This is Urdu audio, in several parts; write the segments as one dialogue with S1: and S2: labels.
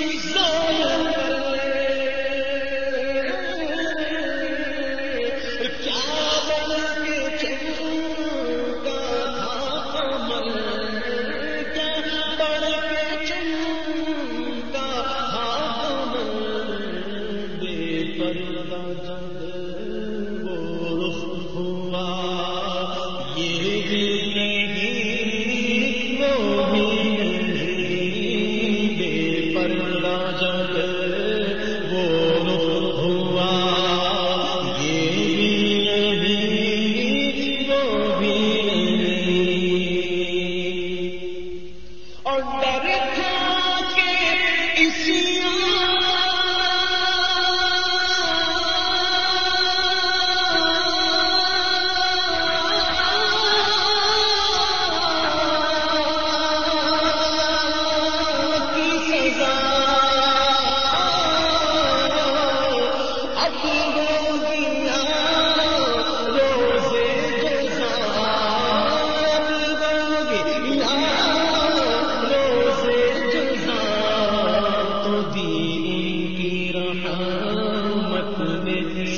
S1: چیزوں میں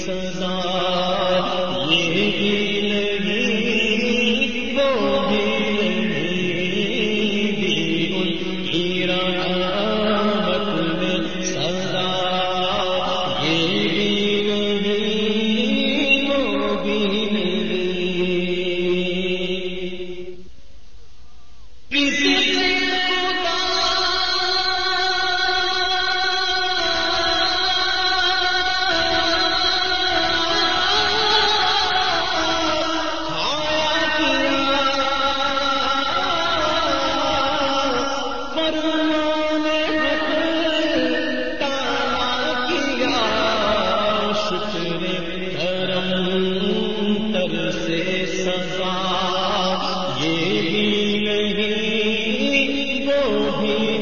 S1: صدا بھی